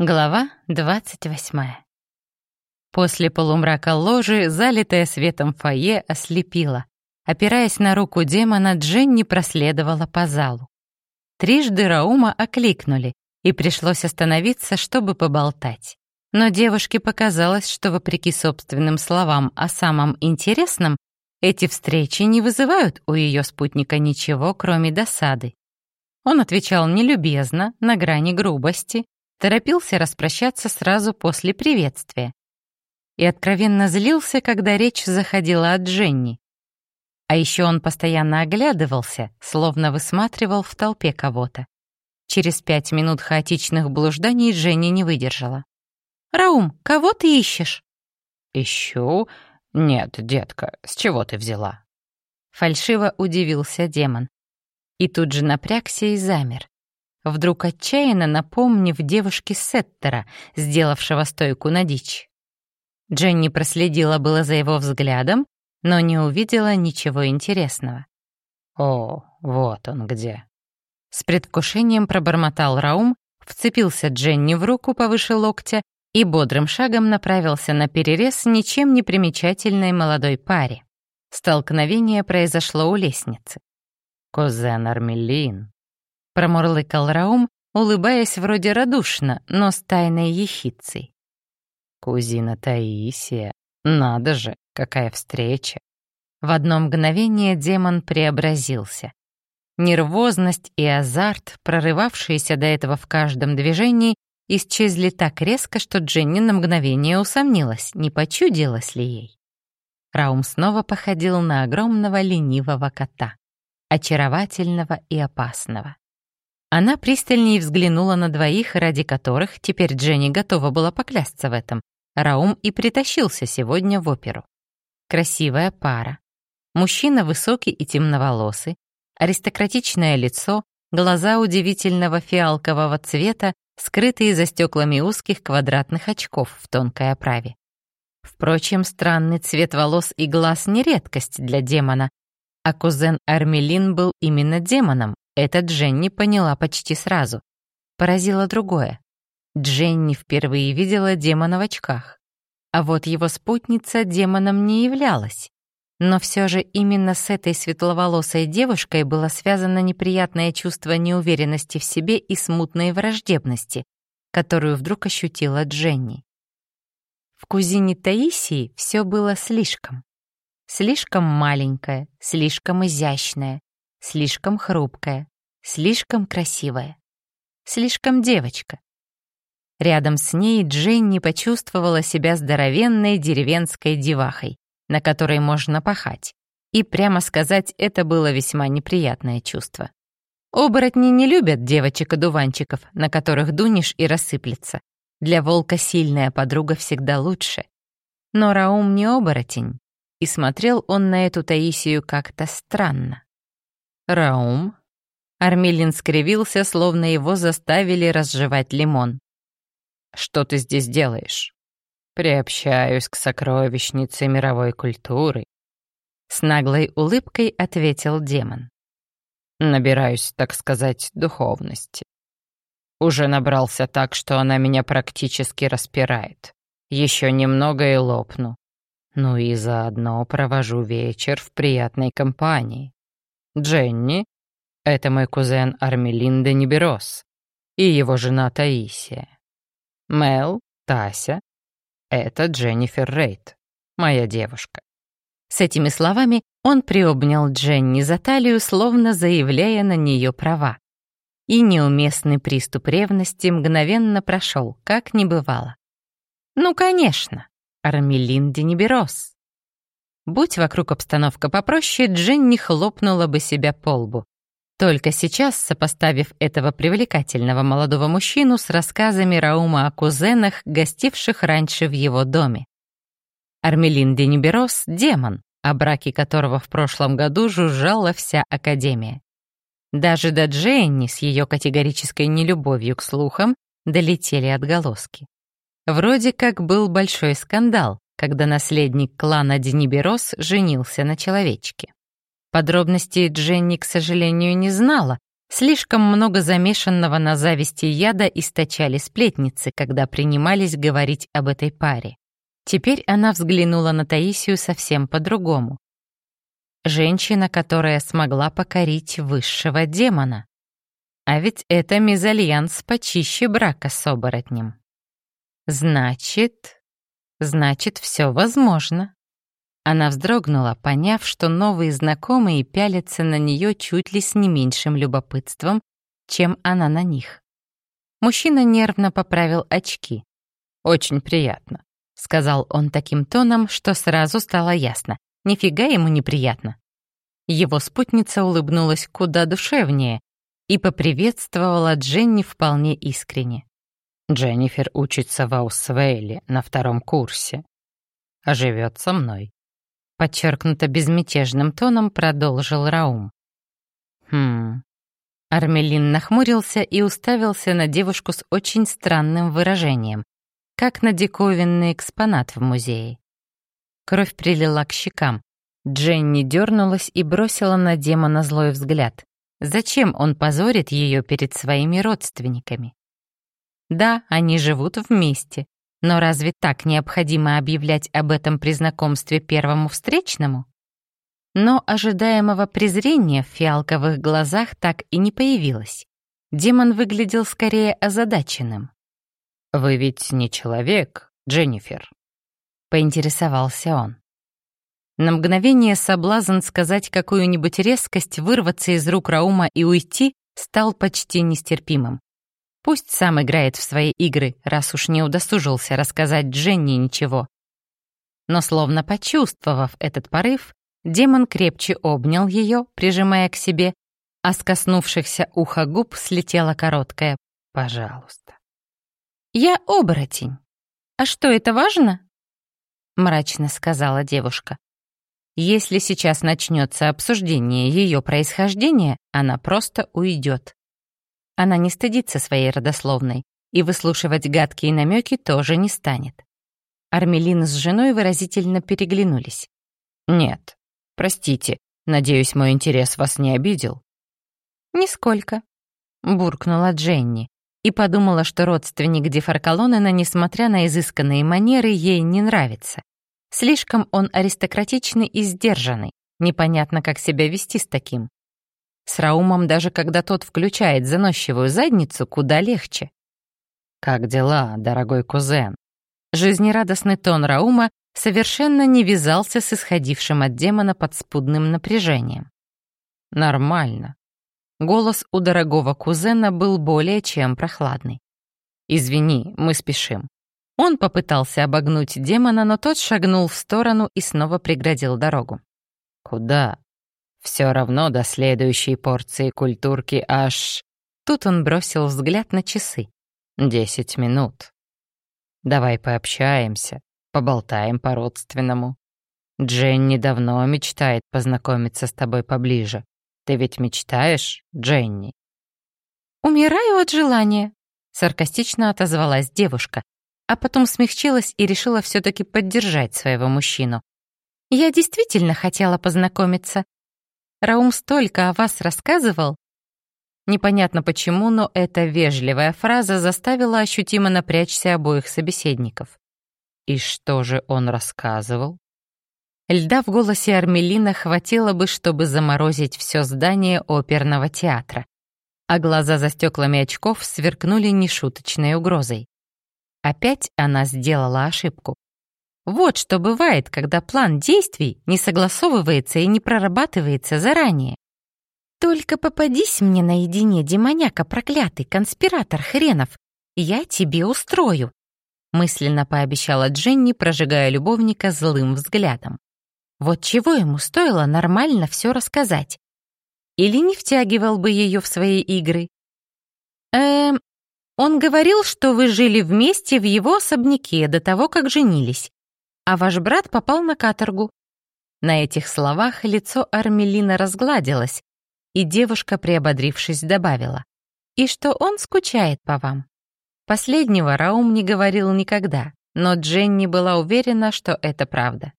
Глава 28. После полумрака ложи, залитая светом фойе, ослепила. Опираясь на руку демона, Дженни проследовала по залу. Трижды Раума окликнули, и пришлось остановиться, чтобы поболтать. Но девушке показалось, что, вопреки собственным словам о самом интересном, эти встречи не вызывают у ее спутника ничего, кроме досады. Он отвечал нелюбезно, на грани грубости, торопился распрощаться сразу после приветствия. И откровенно злился, когда речь заходила о Дженни. А еще он постоянно оглядывался, словно высматривал в толпе кого-то. Через пять минут хаотичных блужданий Дженни не выдержала. «Раум, кого ты ищешь?» «Ищу? Нет, детка, с чего ты взяла?» Фальшиво удивился демон. И тут же напрягся и замер вдруг отчаянно напомнив девушке Сеттера, сделавшего стойку на дичь. Дженни проследила было за его взглядом, но не увидела ничего интересного. «О, вот он где!» С предвкушением пробормотал Раум, вцепился Дженни в руку повыше локтя и бодрым шагом направился на перерез ничем не примечательной молодой паре. Столкновение произошло у лестницы. «Кузен Армелин», промурлыкал Раум, улыбаясь вроде радушно, но с тайной ехицей. «Кузина Таисия, надо же, какая встреча!» В одно мгновение демон преобразился. Нервозность и азарт, прорывавшиеся до этого в каждом движении, исчезли так резко, что Дженни на мгновение усомнилась, не почудилась ли ей. Раум снова походил на огромного ленивого кота, очаровательного и опасного. Она пристальнее взглянула на двоих, ради которых теперь Дженни готова была поклясться в этом. Раум и притащился сегодня в оперу. Красивая пара. Мужчина высокий и темноволосый, аристократичное лицо, глаза удивительного фиалкового цвета, скрытые за стеклами узких квадратных очков в тонкой оправе. Впрочем, странный цвет волос и глаз не редкость для демона, а кузен Армелин был именно демоном, это Дженни поняла почти сразу. Поразило другое. Дженни впервые видела демона в очках. А вот его спутница демоном не являлась. Но все же именно с этой светловолосой девушкой было связано неприятное чувство неуверенности в себе и смутной враждебности, которую вдруг ощутила Дженни. В кузине Таисии все было слишком. Слишком маленькое, слишком изящное, слишком хрупкая, слишком красивая, слишком девочка. Рядом с ней Дженни почувствовала себя здоровенной деревенской девахой, на которой можно пахать. И, прямо сказать, это было весьма неприятное чувство. Оборотни не любят девочек-одуванчиков, на которых дунешь и рассыплется. Для волка сильная подруга всегда лучше. Но Раум не оборотень, и смотрел он на эту Таисию как-то странно. «Раум?» Армилин скривился, словно его заставили разжевать лимон. «Что ты здесь делаешь?» «Приобщаюсь к сокровищнице мировой культуры», — с наглой улыбкой ответил демон. «Набираюсь, так сказать, духовности. Уже набрался так, что она меня практически распирает. Еще немного и лопну. Ну и заодно провожу вечер в приятной компании. Дженни — это мой кузен Армелин де Ниберос и его жена Таисия. Мел, Тася — это Дженнифер Рейт, моя девушка. С этими словами он приобнял Дженни за талию, словно заявляя на нее права. И неуместный приступ ревности мгновенно прошел, как не бывало. Ну, конечно, Армелин де Ниберос. Будь вокруг обстановка попроще, Дженни хлопнула бы себя по лбу. Только сейчас, сопоставив этого привлекательного молодого мужчину с рассказами Раума о кузенах, гостивших раньше в его доме. Армелин Дениберос — демон, о браке которого в прошлом году жужжала вся Академия. Даже до Дженни с ее категорической нелюбовью к слухам долетели отголоски. Вроде как был большой скандал, когда наследник клана Дениберос женился на человечке. Подробностей Дженни, к сожалению, не знала, Слишком много замешанного на зависти яда источали сплетницы, когда принимались говорить об этой паре. Теперь она взглянула на Таисию совсем по-другому. Женщина, которая смогла покорить высшего демона. А ведь это мезальянс почище брака с оборотнем. Значит... Значит, все возможно. Она вздрогнула, поняв, что новые знакомые пялятся на нее чуть ли с не меньшим любопытством, чем она на них. Мужчина нервно поправил очки. «Очень приятно», — сказал он таким тоном, что сразу стало ясно. Нифига ему неприятно. Его спутница улыбнулась куда душевнее и поприветствовала Дженни вполне искренне. «Дженнифер учится в Аусвейле на втором курсе, а живет со мной подчеркнуто безмятежным тоном продолжил Раум. Хм. Армелин нахмурился и уставился на девушку с очень странным выражением, как на диковинный экспонат в музее. Кровь прилила к щекам. Дженни дернулась и бросила на демона злой взгляд. Зачем он позорит ее перед своими родственниками? Да, они живут вместе, но разве так необходимо объявлять об этом при знакомстве первому встречному? Но ожидаемого презрения в фиалковых глазах так и не появилось. Демон выглядел скорее озадаченным. «Вы ведь не человек, Дженнифер?» — поинтересовался он. На мгновение соблазн сказать какую-нибудь резкость, вырваться из рук Раума и уйти стал почти нестерпимым. Пусть сам играет в свои игры, раз уж не удосужился рассказать Дженни ничего. Но словно почувствовав этот порыв, демон крепче обнял ее, прижимая к себе, а с коснувшихся уха губ слетела короткая «пожалуйста». «Я оборотень. А что, это важно?» мрачно сказала девушка. Если сейчас начнется обсуждение ее происхождения, она просто уйдет. Она не стыдится своей родословной и выслушивать гадкие намеки тоже не станет. Армелин с женой выразительно переглянулись. «Нет, простите, надеюсь, мой интерес вас не обидел?» «Нисколько», — буркнула Дженни и подумала, что родственник Дефаркалонена, несмотря на изысканные манеры, ей не нравится. Слишком он аристократичный и сдержанный, непонятно, как себя вести с таким. С Раумом даже когда тот включает заносчивую задницу, куда легче. «Как дела, дорогой кузен?» Жизнерадостный тон Раума совершенно не вязался с исходившим от демона подспудным напряжением. «Нормально». Голос у дорогого кузена был более чем прохладный. «Извини, мы спешим». Он попытался обогнуть демона, но тот шагнул в сторону и снова преградил дорогу. «Куда?» Все равно до следующей порции культурки аж... Тут он бросил взгляд на часы. Десять минут. Давай пообщаемся, поболтаем по-родственному. Дженни давно мечтает познакомиться с тобой поближе. Ты ведь мечтаешь, Дженни? «Умираю от желания», — саркастично отозвалась девушка, а потом смягчилась и решила все таки поддержать своего мужчину. «Я действительно хотела познакомиться, Раум столько о вас рассказывал». Непонятно почему, но эта вежливая фраза заставила ощутимо напрячься обоих собеседников. И что же он рассказывал? Льда в голосе Армелина хватило бы, чтобы заморозить все здание оперного театра, а глаза за стеклами очков сверкнули нешуточной угрозой. Опять она сделала ошибку. Вот что бывает, когда план действий не согласовывается и не прорабатывается заранее. Только попадись мне наедине, демоняка проклятый, конспиратор хренов, я тебе устрою, мысленно пообещала Дженни, прожигая любовника злым взглядом. Вот чего ему стоило нормально все рассказать? Или не втягивал бы ее в свои игры? Эм, он говорил, что вы жили вместе в его особняке до того, как женились а ваш брат попал на каторгу». На этих словах лицо Армелина разгладилось, и девушка, приободрившись, добавила, «И что он скучает по вам». Последнего Раум не говорил никогда, но Дженни была уверена, что это правда.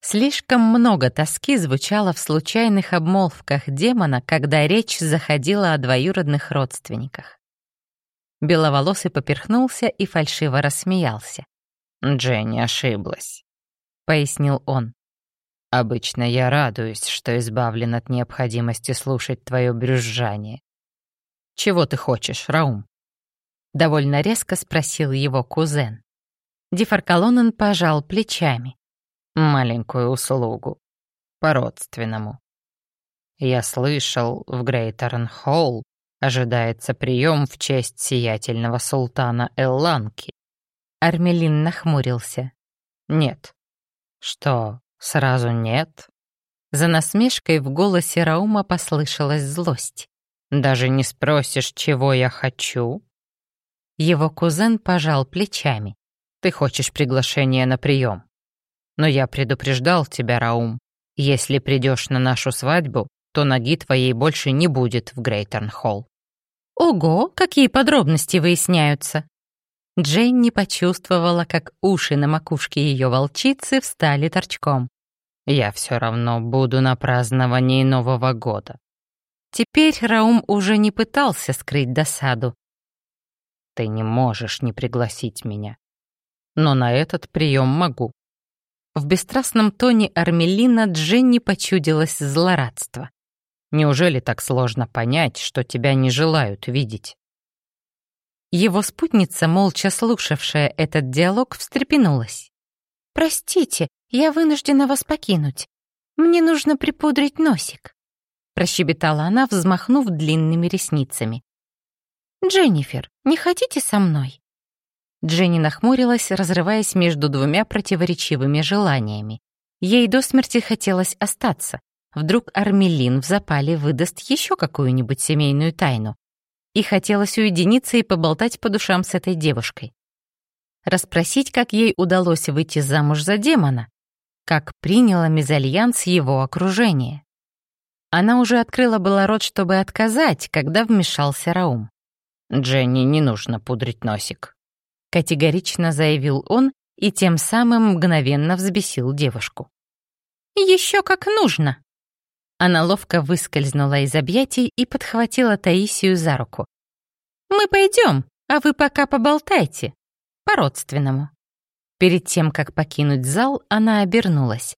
Слишком много тоски звучало в случайных обмолвках демона, когда речь заходила о двоюродных родственниках. Беловолосый поперхнулся и фальшиво рассмеялся. «Дженни ошиблась», — пояснил он. «Обычно я радуюсь, что избавлен от необходимости слушать твое брюзжание. Чего ты хочешь, Раум?» Довольно резко спросил его кузен. Дифаркалонен пожал плечами маленькую услугу. По-родственному. Я слышал, в Грейтерн-Холл ожидается прием в честь сиятельного султана Элланки. Армелин нахмурился. Нет. Что, сразу нет? За насмешкой в голосе Раума послышалась злость. Даже не спросишь, чего я хочу? Его кузен пожал плечами. Ты хочешь приглашение на прием? Но я предупреждал тебя, Раум. Если придешь на нашу свадьбу, то ноги твоей больше не будет в Грейтерн-Холл». «Ого, какие подробности выясняются!» Джейн почувствовала, как уши на макушке ее волчицы встали торчком. «Я все равно буду на праздновании Нового года». Теперь Раум уже не пытался скрыть досаду. «Ты не можешь не пригласить меня. Но на этот прием могу. В бесстрастном тоне Армелина Дженни почудилось злорадство. «Неужели так сложно понять, что тебя не желают видеть?» Его спутница, молча слушавшая этот диалог, встрепенулась. «Простите, я вынуждена вас покинуть. Мне нужно припудрить носик», — прощебетала она, взмахнув длинными ресницами. «Дженнифер, не хотите со мной?» Дженни нахмурилась, разрываясь между двумя противоречивыми желаниями. Ей до смерти хотелось остаться. Вдруг Армелин в запале выдаст еще какую-нибудь семейную тайну. И хотелось уединиться и поболтать по душам с этой девушкой. Расспросить, как ей удалось выйти замуж за демона, как приняла мезальянс его окружение. Она уже открыла было рот, чтобы отказать, когда вмешался Раум. «Дженни не нужно пудрить носик», категорично заявил он и тем самым мгновенно взбесил девушку. «Еще как нужно!» Она ловко выскользнула из объятий и подхватила Таисию за руку. «Мы пойдем, а вы пока поболтайте. По-родственному». Перед тем, как покинуть зал, она обернулась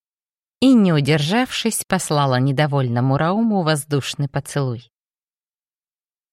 и, не удержавшись, послала недовольному Рауму воздушный поцелуй.